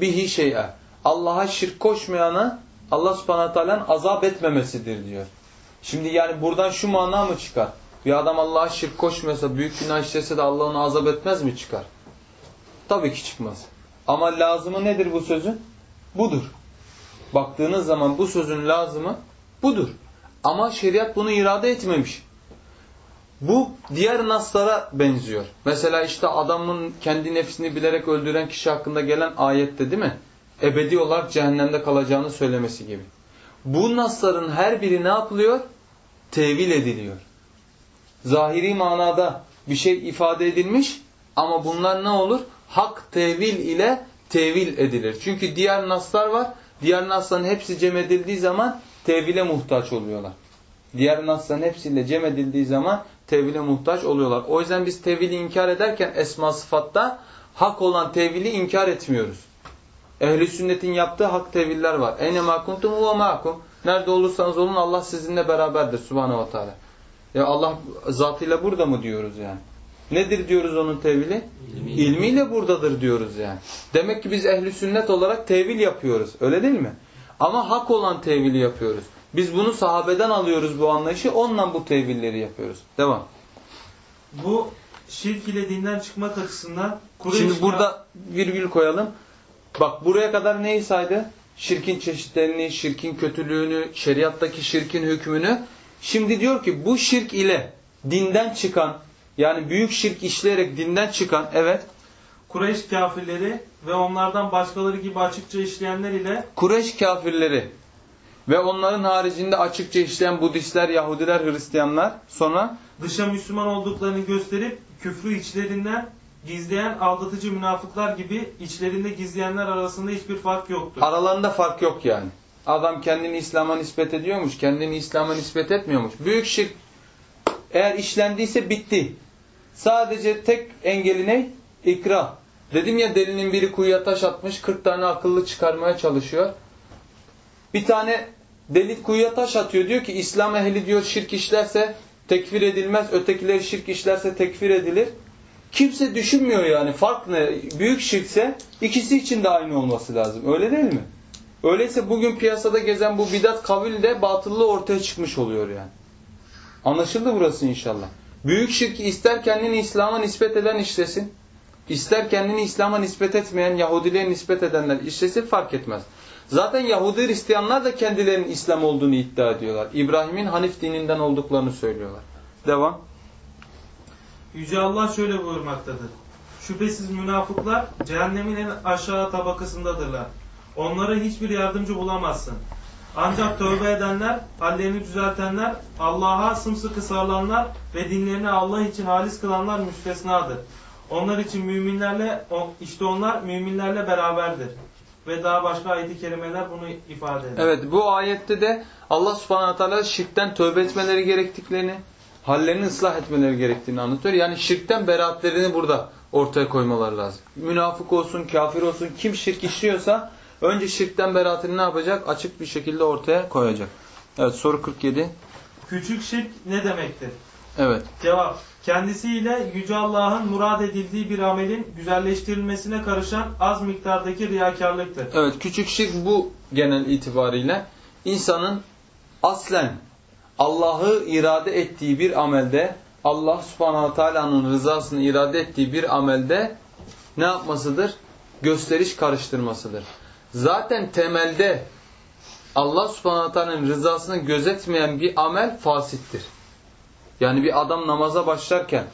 bihi şey'a. Allah'a şirk koşmayana Allah subhanahu teala'nın azap etmemesidir diyor. Şimdi yani buradan şu mana mı çıkar? Bir adam Allah'a şirk koşmuyorsa, büyük günah işlese de Allah azap etmez mi çıkar? Tabii ki çıkmaz. Ama lazımı nedir bu sözün? Budur. Baktığınız zaman bu sözün lazımı budur. Ama şeriat bunu irade etmemiş. Bu diğer naslara benziyor. Mesela işte adamın kendi nefsini bilerek öldüren kişi hakkında gelen ayette değil mi? Ebedi olarak cehennemde kalacağını söylemesi gibi. Bu nasların her biri ne yapılıyor? Tevil ediliyor. Zahiri manada bir şey ifade edilmiş ama bunlar ne olur? Hak tevil ile tevil edilir. Çünkü diğer naslar var. Diğer nasların hepsi cem edildiği zaman tevile muhtaç oluyorlar. Diğer nasların hepsiyle cem edildiği zaman tevhile muhtaç oluyorlar. O yüzden biz tevhili inkar ederken esma sıfatta hak olan tevhili inkar etmiyoruz. Ehli sünnetin yaptığı hak tevhiller var. Ene ma kuntum ve ma'kum. Nerede olursanız olun Allah sizinle beraberdir subhanahu ve teala. Ya Allah zatıyla burada mı diyoruz yani? Nedir diyoruz onun? İlmiyle. İlmiyle buradadır diyoruz yani. Demek ki biz ehli sünnet olarak tevil yapıyoruz. Öyle değil mi? Ama hak olan tevili yapıyoruz. Biz bunu sahabeden alıyoruz bu anlayışı. Onunla bu tevilleri yapıyoruz. Devam. Bu şirk ile dinden çıkmak açısından Kureyş Şimdi burada virgül koyalım. Bak buraya kadar neyi saydı? Şirkin çeşitlerini, şirkin kötülüğünü, şeriattaki şirkin hükmünü. Şimdi diyor ki bu şirk ile dinden çıkan yani büyük şirk işleyerek dinden çıkan evet Kureyş kafirleri ve onlardan başkaları gibi açıkça işleyenler ile Kureyş kafirleri ve onların haricinde açıkça işleyen Budistler, Yahudiler, Hristiyanlar sonra dışa Müslüman olduklarını gösterip küfrü içlerinden gizleyen aldatıcı münafıklar gibi içlerinde gizleyenler arasında hiçbir fark yoktur. Aralarında fark yok yani. Adam kendini İslam'a nispet ediyormuş, kendini İslam'a nispet etmiyormuş. Büyük şirk eğer işlendiyse bitti. Sadece tek engeli ne? İkra. Dedim ya delinin biri kuyuya taş atmış, 40 tane akıllı çıkarmaya çalışıyor. Bir tane deli kuyuya taş atıyor. Diyor ki İslam ehli diyor şirk işlerse tekfir edilmez. Ötekileri şirk işlerse tekfir edilir. Kimse düşünmüyor yani fark ne? Büyük şirkse ikisi için de aynı olması lazım. Öyle değil mi? Öyleyse bugün piyasada gezen bu bidat kavil de batıllığı ortaya çıkmış oluyor yani. Anlaşıldı burası inşallah. Büyük şirki ister kendini İslam'a nispet eden işlesin. ister kendini İslam'a nispet etmeyen Yahudiliğe nispet edenler işlese fark etmez. Zaten Yahudi Hristiyanlar da kendilerinin İslam olduğunu iddia ediyorlar. İbrahim'in Hanif dininden olduklarını söylüyorlar. Devam. Yüce Allah şöyle buyurmaktadır. Şüphesiz münafıklar cehennemin en aşağı tabakasındadırlar. Onlara hiçbir yardımcı bulamazsın. Ancak tövbe edenler, hallerini düzeltenler, Allah'a sımsıkı sarılanlar ve dinlerini Allah için halis kılanlar müstesnadır. Onlar için müminlerle, işte onlar müminlerle beraberdir. Ve daha başka ayet-i kerimeler bunu ifade eder. Evet bu ayette de Allah subhanahu teala şirkten tövbe etmeleri gerektiklerini, hallerini ıslah etmeleri gerektiğini anlatıyor. Yani şirkten beraatlerini burada ortaya koymaları lazım. Münafık olsun, kafir olsun, kim şirk işliyorsa önce şirkten beraatini ne yapacak? Açık bir şekilde ortaya koyacak. Evet soru 47. Küçük şirk ne demektir? Evet. Cevap. Kendisiyle Yüce Allah'ın murad edildiği bir amelin güzelleştirilmesine karışan az miktardaki riyakarlıktır. Evet küçük şirk bu genel itibariyle insanın aslen Allah'ı irade ettiği bir amelde Allah subhanahu teala'nın rızasını irade ettiği bir amelde ne yapmasıdır? Gösteriş karıştırmasıdır. Zaten temelde Allah subhanahu teala'nın rızasını gözetmeyen bir amel fasittir. Yani bir adam namaza başlarken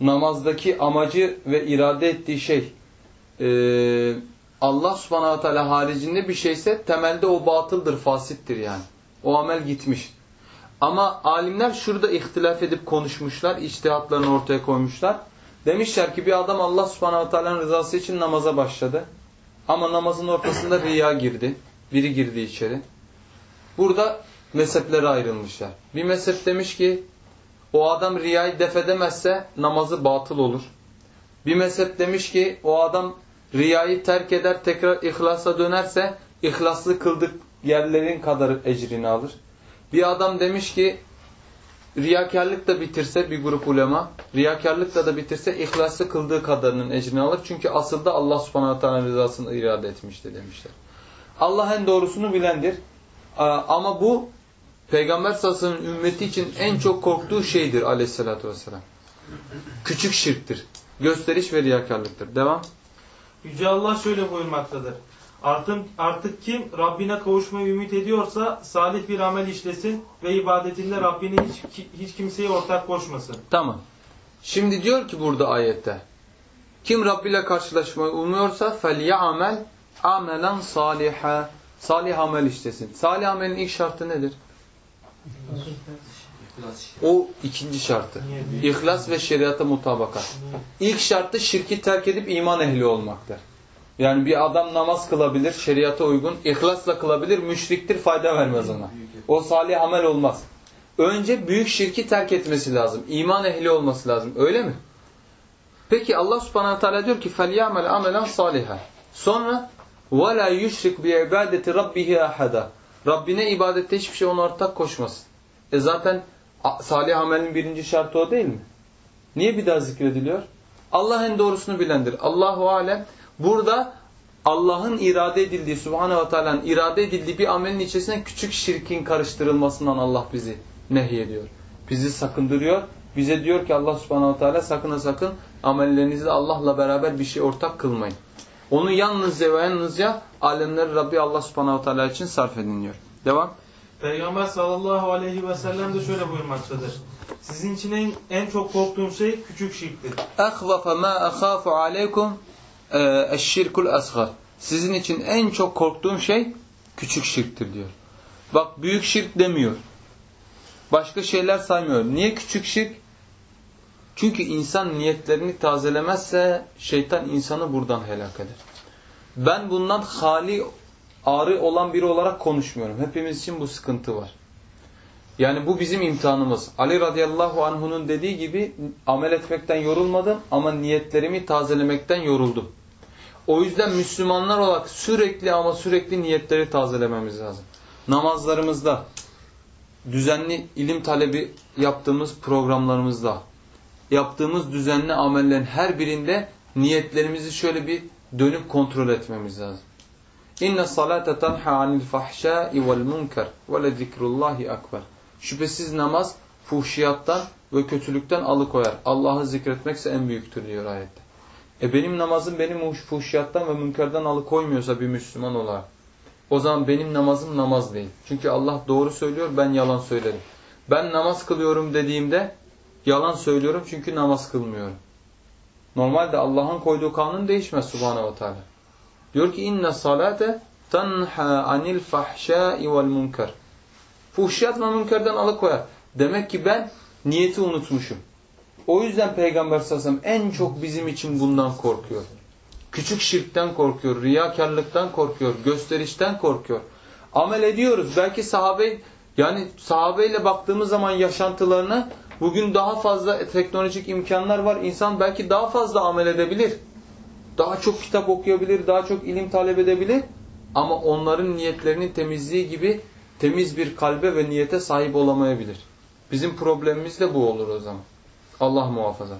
namazdaki amacı ve irade ettiği şey e, Allah subhanahu teala haricinde bir şeyse temelde o batıldır, fasittir yani. O amel gitmiş. Ama alimler şurada ihtilaf edip konuşmuşlar, içtihatlarını ortaya koymuşlar. Demişler ki bir adam Allah subhanahu teala'nın rızası için namaza başladı. Ama namazın ortasında riya girdi. Biri girdi içeri. Burada mezheplere ayrılmışlar. Bir mezhep demiş ki o adam riyayı def edemezse namazı batıl olur. Bir mezhep demiş ki o adam riyayı terk eder tekrar ihlasa dönerse ihlaslı kıldık yerlerin kadar ecrini alır. Bir adam demiş ki riyakarlık da bitirse bir grup ulema, riyakarlıkla da bitirse ihlaslı kıldığı kadarının ecrini alır. Çünkü asılda Allah subhanahu teala rızasını irade etmişti demişler. Allah en doğrusunu bilendir. Ama bu Peygamber sallallahu aleyhi ve sellem ümmeti için en çok korktuğu şeydir aleyhissalatü vesselam. Küçük şirktir. Gösteriş ve riyakarlıktır. Devam. Yüce Allah şöyle buyurmaktadır. Artık, artık kim Rabbine kavuşmayı ümit ediyorsa salih bir amel işlesin ve ibadetinde Rabbine hiç, hiç kimseye ortak koşmasın. Tamam. Şimdi diyor ki burada ayette kim Rabbi ile karşılaşmayı umuyorsa فَلْيَعَمَلْ amelen saliha Salih amel işlesin. Salih amelin ilk şartı nedir? O ikinci şartı. İhlas ve şeriata mutabakat. İlk şartı şirki terk edip iman ehli olmaktır. Yani bir adam namaz kılabilir, şeriata uygun, ihlasla kılabilir, müşriktir, fayda vermez ona. O salih amel olmaz. Önce büyük şirki terk etmesi lazım. İman ehli olması lazım. Öyle mi? Peki Allah subhanahu teala diyor ki فَلْيَعْمَلْ عَمَلًا صَالِحًا Sonra وَلَا يُشْرِكْ بِعِبَادَةِ رَبِّهِ أَحَدًا Rabbine ibadette hiçbir şey ona ortak koşmasın. E zaten salih amelin birinci şartı o değil mi? Niye bir daha zikrediliyor? Allah en doğrusunu bilendir. Allahu alem burada Allah'ın irade edildiği, Subhanahu ve Teala'nın irade edildiği bir amelin içerisine küçük şirkin karıştırılmasından Allah bizi nehyediyor. Bizi sakındırıyor. Bize diyor ki Allah Subhanahu ve Teala sakın sakın amellerinizde Allah'la beraber bir şey ortak kılmayın. Onu yalnızca ve yalnızca alemleri Rabbi Allah subhanahu teala için sarf edin. Devam. Peygamber sallallahu aleyhi ve sellem de şöyle buyurmaktadır. Sizin için en, en çok korktuğum şey küçük şirktir. Ehvafe ma ehâfu aleykum e, eşşirkul asgar. Sizin için en çok korktuğum şey küçük şirktir diyor. Bak büyük şirk demiyor. Başka şeyler saymıyor. Niye küçük şirk? Çünkü insan niyetlerini tazelemezse şeytan insanı buradan helak eder. Ben bundan hali ağrı olan biri olarak konuşmuyorum. Hepimiz için bu sıkıntı var. Yani bu bizim imtihanımız. Ali radıyallahu anh'unun dediği gibi amel etmekten yorulmadım ama niyetlerimi tazelemekten yoruldum. O yüzden Müslümanlar olarak sürekli ama sürekli niyetleri tazelememiz lazım. Namazlarımızda, düzenli ilim talebi yaptığımız programlarımızda, yaptığımız düzenli amellerin her birinde niyetlerimizi şöyle bir dönüp kontrol etmemiz lazım. İnne salate tenha anil fahşai vel munker ve le zikrullahi akbar. Şüphesiz namaz fuhşiyattan ve kötülükten alıkoyar. Allah'ı zikretmekse en büyüktür diyor ayette. E benim namazım beni fuhşiyattan ve münkerden alıkoymuyorsa bir Müslüman olarak. O zaman benim namazım namaz değil. Çünkü Allah doğru söylüyor ben yalan söylerim. Ben namaz kılıyorum dediğimde yalan söylüyorum çünkü namaz kılmıyorum. Normalde Allah'ın koyduğu kanun değişmez subhanahu ve teala. Diyor ki inne salate tenha anil fahşai vel münker. Fuhşiyat ve münkerden alıkoyar. Demek ki ben niyeti unutmuşum. O yüzden Peygamber sallallahu en çok bizim için bundan korkuyor. Küçük şirkten korkuyor, riyakarlıktan korkuyor, gösterişten korkuyor. Amel ediyoruz. Belki sahabe yani sahabeyle baktığımız zaman yaşantılarına bugün daha fazla teknolojik imkanlar var. İnsan belki daha fazla amel edebilir. Daha çok kitap okuyabilir, daha çok ilim talep edebilir. Ama onların niyetlerinin temizliği gibi temiz bir kalbe ve niyete sahip olamayabilir. Bizim problemimiz de bu olur o zaman. Allah muhafaza.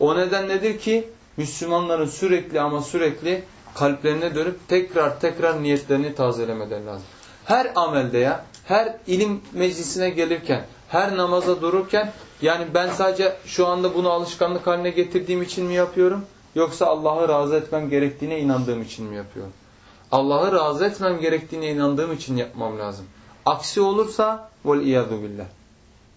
O neden nedir ki Müslümanların sürekli ama sürekli kalplerine dönüp tekrar tekrar niyetlerini tazelemeleri lazım. Her amelde ya, her ilim meclisine gelirken, her namaza dururken yani ben sadece şu anda bunu alışkanlık haline getirdiğim için mi yapıyorum? Yoksa Allah'ı razı etmem gerektiğine inandığım için mi yapıyorum? Allah'ı razı etmem gerektiğine inandığım için yapmam lazım. Aksi olursa iyadu billah.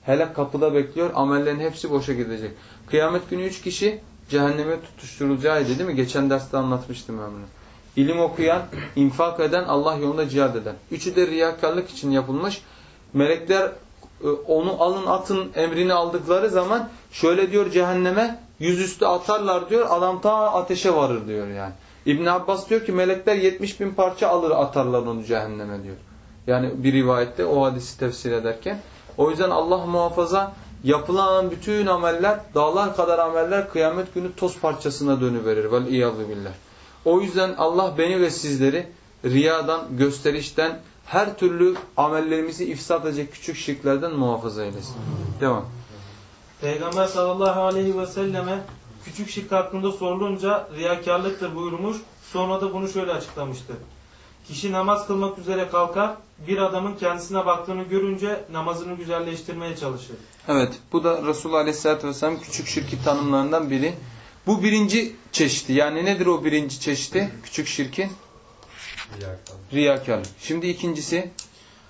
Helak kapıda bekliyor. Amellerin hepsi boşa gidecek. Kıyamet günü üç kişi cehenneme tutuşturulacağıydı değil mi? Geçen derste anlatmıştım ben bunu. İlim okuyan, infak eden, Allah yolunda cihad eden. Üçü de riyakarlık için yapılmış. Melekler onu alın atın emrini aldıkları zaman şöyle diyor cehenneme yüzüstü atarlar diyor. Adam ta ateşe varır diyor yani. İbn Abbas diyor ki melekler 70 bin parça alır atarlar onu cehenneme diyor. Yani bir rivayette o hadisi tefsir ederken. O yüzden Allah muhafaza yapılan bütün ameller, dağlar kadar ameller kıyamet günü toz parçasına dönüverir. Vel iyazü billah. O yüzden Allah beni ve sizleri riyadan, gösterişten, her türlü amellerimizi ifsat edecek küçük şirklerden muhafaza eylesin. Devam. Peygamber sallallahu aleyhi ve selleme küçük şirk hakkında sorulunca riyakarlıktır buyurmuş. Sonra da bunu şöyle açıklamıştır. Kişi namaz kılmak üzere kalkar, bir adamın kendisine baktığını görünce namazını güzelleştirmeye çalışır. Evet, bu da Resulullah Aleyhisselatü Vesselam küçük şirki tanımlarından biri. Bu birinci çeşidi. Yani nedir o birinci çeşidi? Küçük şirkin? Riyakarlık. Riyakarlık. Şimdi ikincisi?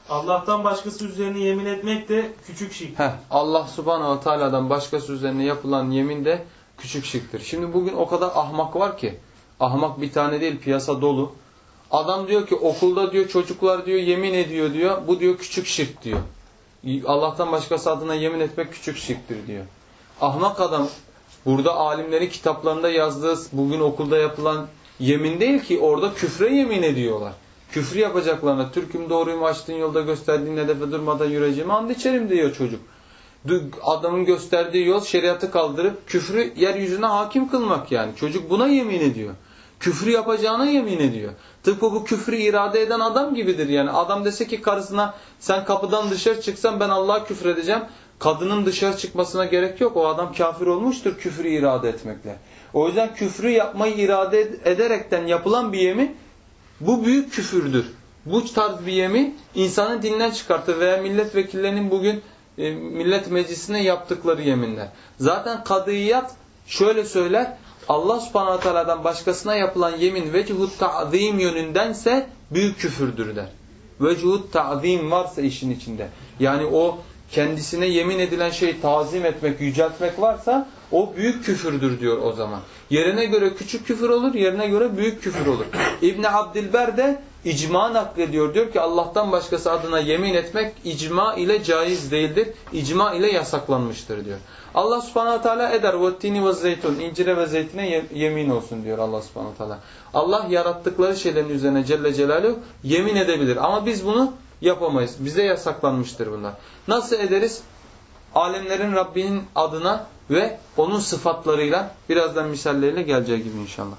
Allah'tan başkası üzerine yemin etmek de küçük şirk. Heh, Allah subhanahu teala'dan başkası üzerine yapılan yemin de küçük şirktir. Şimdi bugün o kadar ahmak var ki, ahmak bir tane değil piyasa dolu. Adam diyor ki okulda diyor çocuklar diyor yemin ediyor diyor. Bu diyor küçük şirk diyor. Allah'tan başkası adına yemin etmek küçük şirktir diyor. Ahmak adam burada alimlerin kitaplarında yazdığı bugün okulda yapılan yemin değil ki orada küfre yemin ediyorlar. Küfrü yapacaklarına Türk'üm doğruyum açtığın yolda gösterdiğin hedefe durmadan yüreceğimi and içerim diyor çocuk. Adamın gösterdiği yol şeriatı kaldırıp küfrü yeryüzüne hakim kılmak yani. Çocuk buna yemin ediyor. Küfrü yapacağına yemin ediyor. Tıpkı bu küfrü irade eden adam gibidir yani. Adam dese ki karısına sen kapıdan dışarı çıksan ben Allah'a küfredeceğim. Kadının dışarı çıkmasına gerek yok. O adam kafir olmuştur küfrü irade etmekle. O yüzden küfrü yapmayı irade ederekten yapılan bir yemin bu büyük küfürdür. Bu tarz bir yemin insanı dinden çıkartır veya milletvekillerinin bugün e, millet meclisine yaptıkları yeminler. Zaten kadıyat şöyle söyler Allah subhanahu teala'dan başkasına yapılan yemin vechut ta'zim yönündense büyük küfürdür der. Vechut ta'zim varsa işin içinde. Yani o kendisine yemin edilen şeyi tazim etmek, yüceltmek varsa o büyük küfürdür diyor o zaman. Yerine göre küçük küfür olur, yerine göre büyük küfür olur. İbni Abdilber de icma naklediyor. Diyor ki Allah'tan başkası adına yemin etmek icma ile caiz değildir. İcma ile yasaklanmıştır diyor. Allah subhanahu teala eder. Vettini ve zeytun. İncire ve zeytine yemin olsun diyor Allah subhanahu teala. Allah yarattıkları şeylerin üzerine Celle Celaluhu yemin edebilir. Ama biz bunu yapamayız. Bize yasaklanmıştır bunlar. Nasıl ederiz? Alemlerin Rabbinin adına ve onun sıfatlarıyla birazdan misalleriyle geleceği gibi inşallah.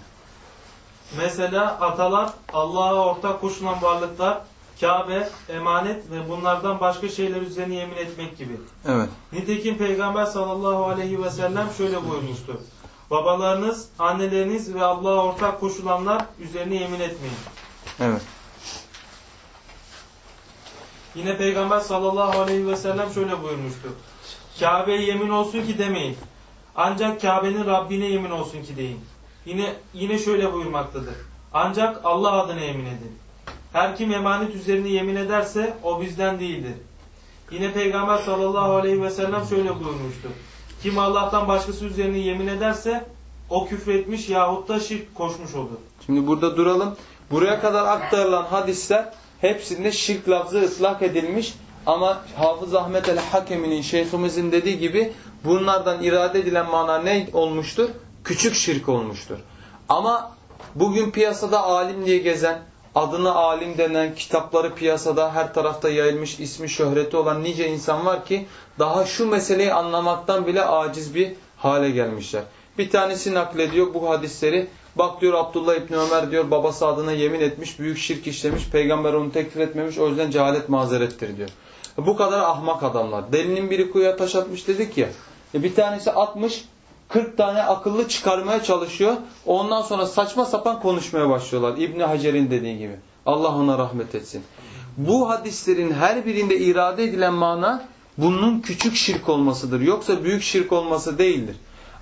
Mesela atalar, Allah'a ortak koşulan varlıklar, Kabe, emanet ve bunlardan başka şeyler üzerine yemin etmek gibi. Evet. Nitekim Peygamber sallallahu aleyhi ve sellem şöyle buyurmuştur. Babalarınız, anneleriniz ve Allah'a ortak koşulanlar üzerine yemin etmeyin. Evet. Yine Peygamber sallallahu aleyhi ve sellem şöyle buyurmuştu. Kabe'ye yemin olsun ki demeyin. Ancak Kabe'nin Rabbine yemin olsun ki deyin. Yine yine şöyle buyurmaktadır. Ancak Allah adına yemin edin. Her kim emanet üzerine yemin ederse o bizden değildir. Yine Peygamber sallallahu aleyhi ve sellem şöyle buyurmuştur. Kim Allah'tan başkası üzerine yemin ederse o küfretmiş yahut da şirk koşmuş olur. Şimdi burada duralım. Buraya kadar aktarılan hadisler hepsinde şirk lafzı ıslak edilmiş. Ama Hafız Ahmet el-Hakemi'nin şeyhimizin dediği gibi bunlardan irade edilen mana ne olmuştur? Küçük şirk olmuştur. Ama bugün piyasada alim diye gezen, adına alim denen, kitapları piyasada her tarafta yayılmış, ismi şöhreti olan nice insan var ki daha şu meseleyi anlamaktan bile aciz bir hale gelmişler. Bir tanesi naklediyor bu hadisleri. Bak diyor Abdullah İbni Ömer diyor babası adına yemin etmiş, büyük şirk işlemiş, peygamber onu tekfir etmemiş, o yüzden cehalet mazerettir diyor. Bu kadar ahmak adamlar. Delinin biri kuyuya taş atmış dedik ya. E bir tanesi atmış, 40 tane akıllı çıkarmaya çalışıyor. Ondan sonra saçma sapan konuşmaya başlıyorlar. İbni Hacer'in dediği gibi. Allah ona rahmet etsin. Bu hadislerin her birinde irade edilen mana bunun küçük şirk olmasıdır. Yoksa büyük şirk olması değildir.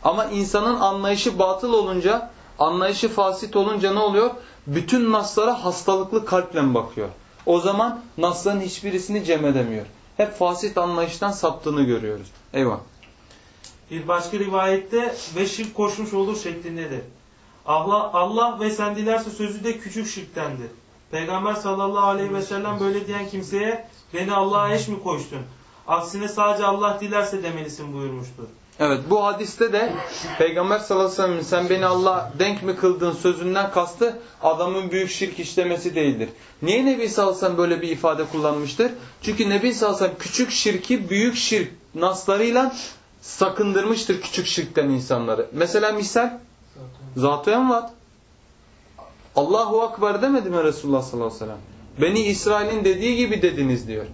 Ama insanın anlayışı batıl olunca, anlayışı fasit olunca ne oluyor? Bütün naslara hastalıklı kalple bakıyor. O zaman nasların hiçbirisini cem edemiyor. Hep fasit anlayıştan saptığını görüyoruz. Eyvah. Bir başka rivayette ve şirk koşmuş olur şeklindedir. Allah, Allah ve sen dilerse sözü de küçük şirktendir. Peygamber sallallahu aleyhi ve sellem böyle diyen kimseye beni Allah'a eş mi koştun? Aksine sadece Allah dilerse demelisin buyurmuştur. Evet bu hadiste de Peygamber sallallahu aleyhi ve sellem sen beni Allah denk mi kıldın sözünden kastı adamın büyük şirk işlemesi değildir. Niye Nebi sallallahu aleyhi ve sellem böyle bir ifade kullanmıştır? Çünkü Nebi sallallahu aleyhi ve sellem küçük şirki büyük şirk naslarıyla sakındırmıştır küçük şirkten insanları. Mesela misal Zat-ı Envat Allahu Akbar demedi mi Resulullah sallallahu aleyhi ve sellem? Beni İsrail'in dediği gibi dediniz diyor.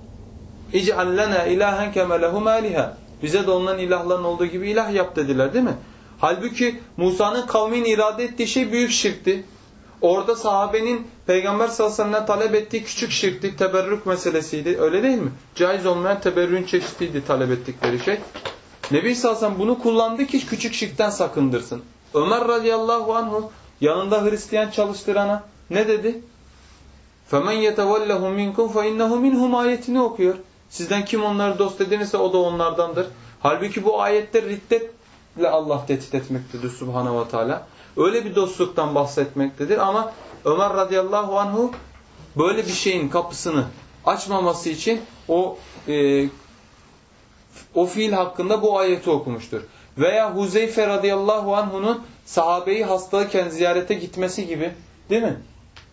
İc'al lena ilahen keme lehum aliha. Bize de onların ilahların olduğu gibi ilah yap dediler değil mi? Halbuki Musa'nın kavmin irade ettiği şey büyük şirkti. Orada sahabenin Peygamber sallallahu aleyhi ve talep ettiği küçük şirkti, teberrük meselesiydi. Öyle değil mi? Caiz olmayan teberrüğün çeşitiydi talep ettikleri şey. Nebi sallallahu aleyhi ve bunu kullandı ki küçük şirkten sakındırsın. Ömer radıyallahu anhu yanında Hristiyan çalıştırana ne dedi? فَمَنْ يَتَوَلَّهُ مِنْكُمْ فَاِنَّهُ مِنْهُمْ ayetini okuyor. Sizden kim onları dost edinirse o da onlardandır. Halbuki bu ayette riddetle Allah tehdit etmektedir Subhanahu ve Teala. Öyle bir dostluktan bahsetmektedir ama Ömer radıyallahu anhu böyle bir şeyin kapısını açmaması için o e, o fiil hakkında bu ayeti okumuştur. Veya Huzeyfe radıyallahu anhu'nun sahabeyi hastayken ziyarete gitmesi gibi değil mi?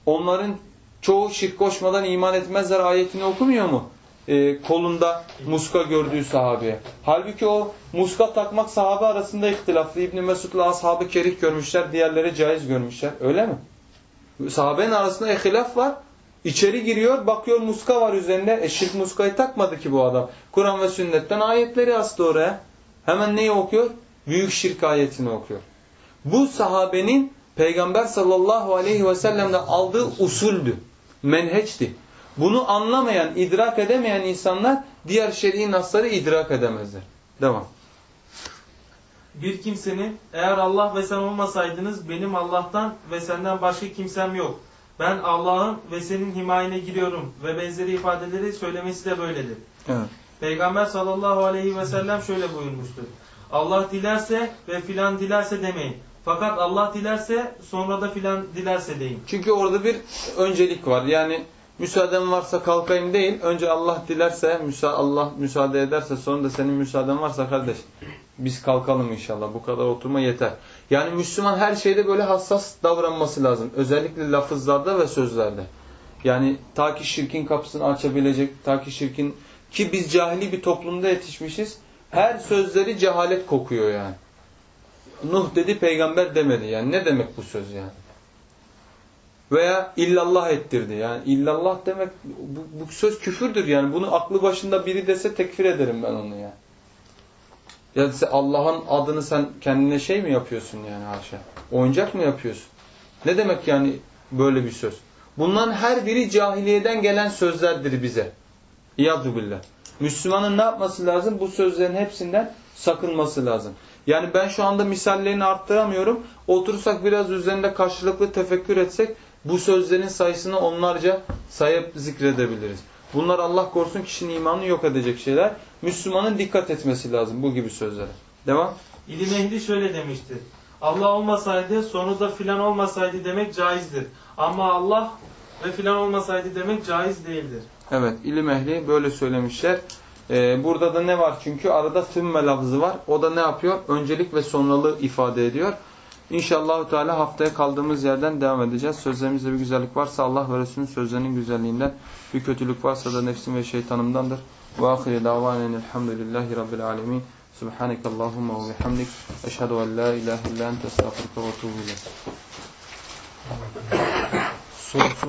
Onların çoğu şirk koşmadan iman etmezler ayetini okumuyor mu? Ee, kolunda muska gördüğü sahabeye. Halbuki o muska takmak sahabe arasında ihtilaflı. İbn Mesud'la ashabı kerih görmüşler, diğerleri caiz görmüşler. Öyle mi? Sahabenin arasında ihtilaf var. İçeri giriyor, bakıyor muska var üzerinde. E şirk muskayı takmadı ki bu adam. Kur'an ve sünnetten ayetleri astı oraya. Hemen neyi okuyor? Büyük şirk ayetini okuyor. Bu sahabenin Peygamber sallallahu aleyhi ve sellem'den aldığı usuldü, menheçti. Bunu anlamayan, idrak edemeyen insanlar diğer şer'i nasları idrak edemezler. Devam. Bir kimsenin eğer Allah ve sen olmasaydınız benim Allah'tan ve senden başka kimsem yok. Ben Allah'ın ve senin himayene giriyorum ve benzeri ifadeleri söylemesi de böyledir. Evet. Peygamber sallallahu aleyhi ve sellem şöyle buyurmuştur. Allah dilerse ve filan dilerse demeyin. Fakat Allah dilerse sonra da filan dilerse deyin. Çünkü orada bir öncelik var. Yani müsaaden varsa kalkayım değil. Önce Allah dilerse, müsa Allah müsaade ederse sonra da senin müsaaden varsa kardeş biz kalkalım inşallah. Bu kadar oturma yeter. Yani Müslüman her şeyde böyle hassas davranması lazım. Özellikle lafızlarda ve sözlerde. Yani ta ki şirkin kapısını açabilecek, ta ki şirkin ki biz cahili bir toplumda yetişmişiz. Her sözleri cehalet kokuyor yani. Nuh dedi peygamber demedi yani. Ne demek bu söz yani? Veya illallah ettirdi. Yani illallah demek bu, bu söz küfürdür yani. Bunu aklı başında biri dese tekfir ederim ben onu yani. Ya Allah'ın adını sen kendine şey mi yapıyorsun yani haşa? Oyuncak mı yapıyorsun? Ne demek yani böyle bir söz? Bunların her biri cahiliyeden gelen sözlerdir bize. İyadu billah. Müslümanın ne yapması lazım? Bu sözlerin hepsinden sakınması lazım. Yani ben şu anda misallerini arttıramıyorum. Oturursak biraz üzerinde karşılıklı tefekkür etsek bu sözlerin sayısını onlarca sayıp zikredebiliriz. Bunlar Allah korusun kişinin imanını yok edecek şeyler. Müslümanın dikkat etmesi lazım bu gibi sözlere. Devam. İlim ehli şöyle demiştir. Allah olmasaydı sonu da filan olmasaydı demek caizdir. Ama Allah ve filan olmasaydı demek caiz değildir. Evet ilim ehli böyle söylemişler. Ee, burada da ne var çünkü arada tümme lafzı var. O da ne yapıyor? Öncelik ve sonralığı ifade ediyor. İnşallah Teala haftaya kaldığımız yerden devam edeceğiz. Sözlerimizde bir güzellik varsa Allah ve Resulünün sözlerinin güzelliğinden, bir kötülük varsa da nefsim ve şeytanımdandır. Ve ahire davanen elhamdülillahi rabbil alemin. Subhaneke Allahumma ve bihamdik. Eşhedü en la ilahe illa ente estağfurke ve etûbü ileyk. Sorusu